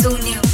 soon you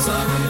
Cause I'm